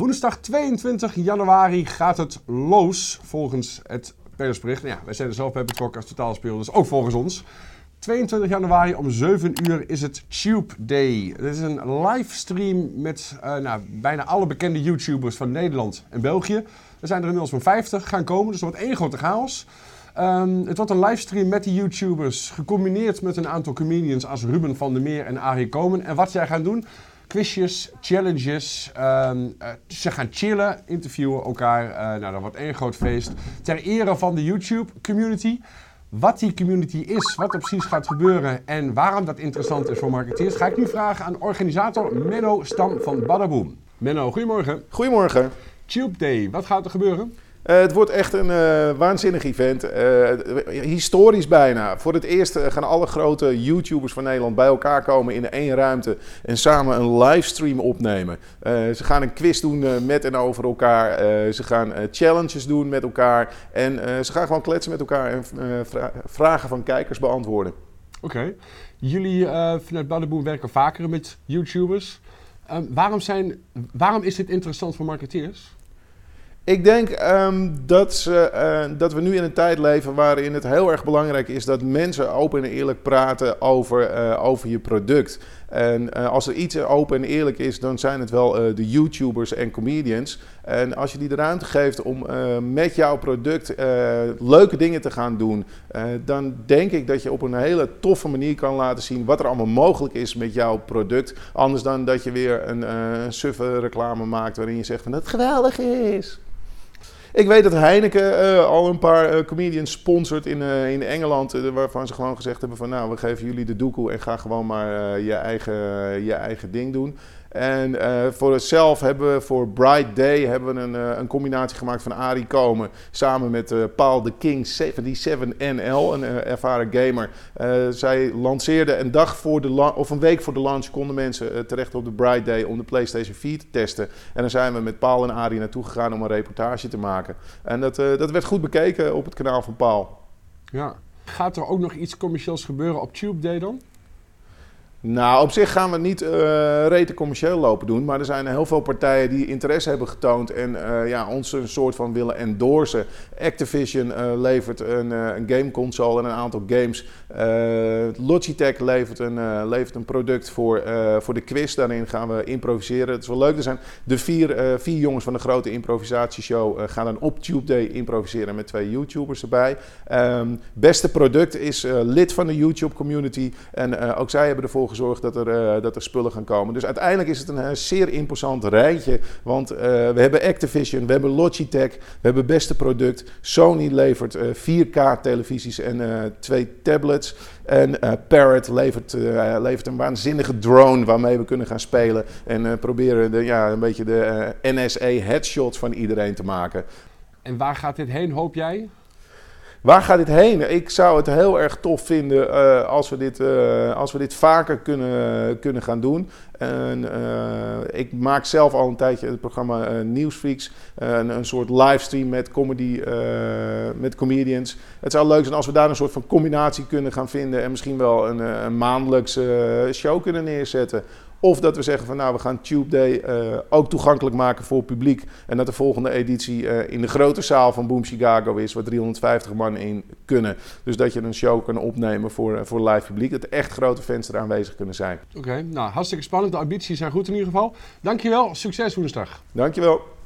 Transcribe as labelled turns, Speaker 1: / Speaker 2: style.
Speaker 1: Woensdag 22 januari gaat het los volgens het persbericht. Nou ja, wij zijn er zelf bij betrokken als totaalspeler, dus ook volgens ons. 22 januari om 7 uur is het Tube Day. Dit is een livestream met uh, nou, bijna alle bekende YouTubers van Nederland en België. Er zijn er inmiddels van 50 gaan komen, dus er wordt één grote chaos. Um, het wordt een livestream met die YouTubers, gecombineerd met een aantal comedians als Ruben van der Meer en Arie Komen. En wat zij gaan doen, quizjes, challenges. Um, uh, ze gaan chillen, interviewen elkaar. Uh, nou, dat wordt één groot feest. Ter ere van de YouTube-community. Wat die community is, wat er precies gaat gebeuren en waarom dat interessant is voor marketeers, ga ik nu vragen aan organisator Menno Stam van Badaboom. Menno, goedemorgen.
Speaker 2: Goedemorgen.
Speaker 1: Tube Day, wat gaat er gebeuren?
Speaker 2: Uh, het wordt echt een uh, waanzinnig event. Uh, historisch bijna. Voor het eerst gaan alle grote YouTubers van Nederland bij elkaar komen in één ruimte en samen een livestream opnemen. ze gaan een quiz doen met en over elkaar. ze gaan challenges doen met elkaar. En ze gaan gewoon kletsen met elkaar en vra vragen van kijkers beantwoorden.
Speaker 1: Oké. Jullie vanuit Badaboom werken vaker met YouTubers. Ehm, waarom, zijn, waarom is dit interessant voor marketeers?
Speaker 2: Ik denk um, dat, ze, uh, dat we nu in een tijd leven waarin het heel erg belangrijk is dat mensen open en eerlijk praten over, uh, over je product. En uh, als er iets open en eerlijk is, dan zijn het wel de YouTubers en comedians. En als je die de ruimte geeft om met jouw product leuke dingen te gaan doen, dan denk ik dat je op een hele toffe manier kan laten zien wat er allemaal mogelijk is met jouw product. Anders dan dat je weer een suffe reclame maakt waarin je zegt van dat het geweldig is. Ik weet dat Heineken uh, al een paar uh, comedians sponsort in, uh, in Engeland. waarvan ze gewoon gezegd hebben van nou, we geven jullie de doekoe en ga gewoon maar je, eigen, je eigen ding doen. En uh, voor onszelf hebben we voor Bright Day hebben we een, uh, een combinatie gemaakt van Arie Komen samen met uh, Paul de King 77NL, een ervaren gamer. zij lanceerden een dag voor de of een week voor de launch konden mensen terecht op de Bright Day om de PlayStation 4 te testen. En dan zijn we met Paul en Arie naartoe gegaan om een reportage te maken. En dat, dat werd goed bekeken op het kanaal van Paul.
Speaker 1: Ja. Gaat er ook nog iets commercieels gebeuren op Tube Day dan?
Speaker 2: Nou, op zich gaan we niet uh, commercieel lopen doen. Maar er zijn heel veel partijen die interesse hebben getoond en uh, ja, ons een soort van willen endorsen. Activision uh, levert een, een gameconsole en een aantal games. Logitech levert een, levert een product voor, voor de quiz. Daarin gaan we improviseren. Het is wel leuk. Er zijn de vier, vier jongens van de grote improvisatieshow gaan dan op Tube Day improviseren met twee YouTubers erbij. Um, beste product is lid van de YouTube community. En ook zij hebben ervoor gezorgd dat er, uh, dat er spullen gaan komen. Dus uiteindelijk is het een uh, zeer imposant rijtje. Want uh, we hebben Activision, we hebben Logitech, we hebben beste product. Sony levert 4K televisies en twee tablets. En Parrot levert, levert een waanzinnige drone waarmee we kunnen gaan spelen. En proberen de, ja, een beetje de NSA headshots van iedereen te maken.
Speaker 1: En waar gaat dit heen, hoop jij?
Speaker 2: Waar gaat dit heen? Ik zou het heel erg tof vinden uh, als, we dit, uh, als we dit vaker kunnen, kunnen gaan doen. En, uh, ik maak zelf al een tijdje het programma Nieuwsfreaks. Een, een, soort livestream met, comedy, met comedians. Het zou leuk zijn als we daar een soort van combinatie kunnen gaan vinden. En misschien wel een, een maandelijkse show kunnen neerzetten. Of dat we zeggen van nou, we gaan Tube Day uh, ook toegankelijk maken voor het publiek. En dat de volgende editie uh, in de grote zaal van Boom Chicago is, waar 350 man in kunnen. Dus dat je een show kan opnemen voor, uh, voor live publiek. Dat echt grote fans er aanwezig kunnen zijn.
Speaker 1: Oké, okay, nou hartstikke spannend. De ambities zijn goed in ieder geval. Dankjewel, succes woensdag.
Speaker 2: Dankjewel.